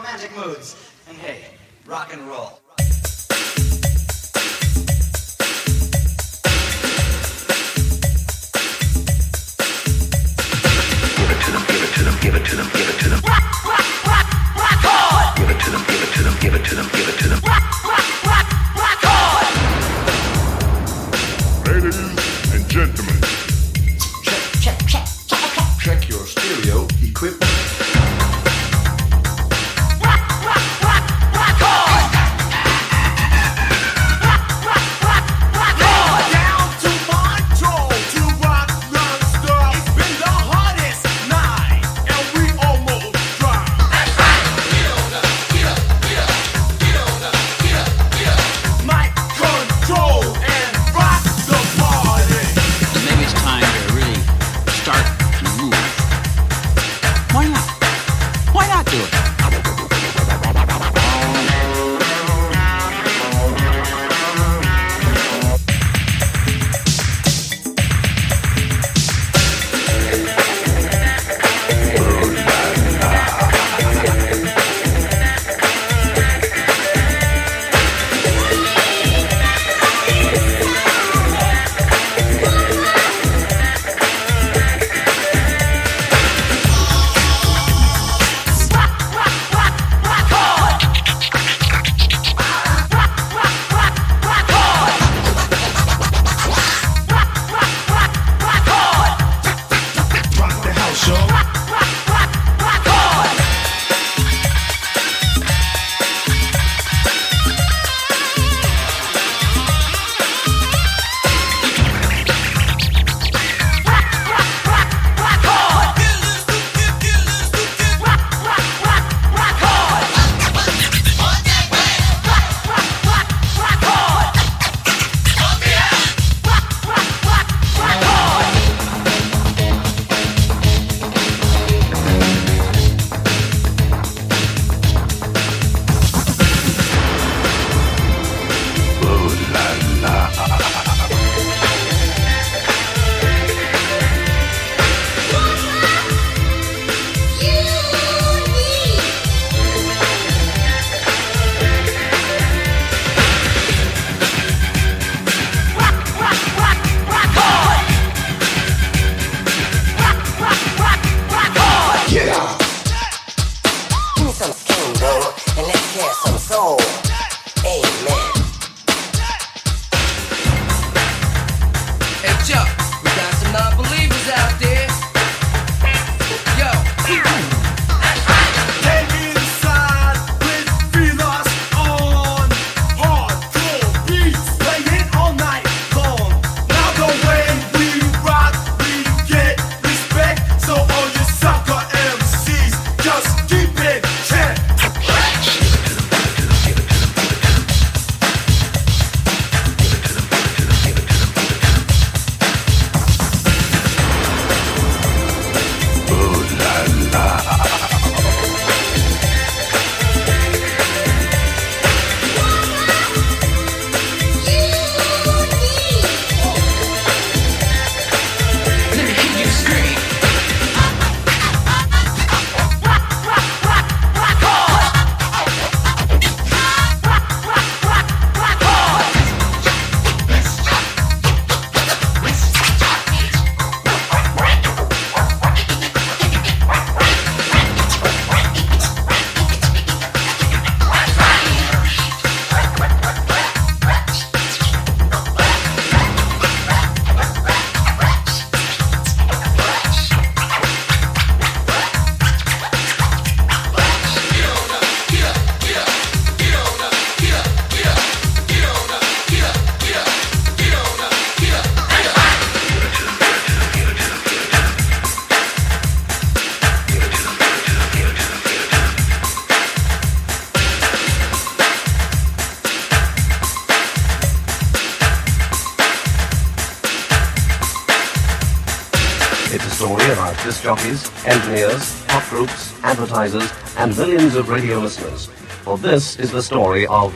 romantic moods. And hey, rock and roll. Give it to them, give it to them, give it to them, give it to them. Give it to them, give it to them, give it to them, give it to them. Ladies and gentlemen, Check, check, check, check, check. Check your stereo equipment. And let's hear some soul. Amen. Hey story about disc jockeys, engineers, pop groups, advertisers, and millions of radio listeners. For this is the story of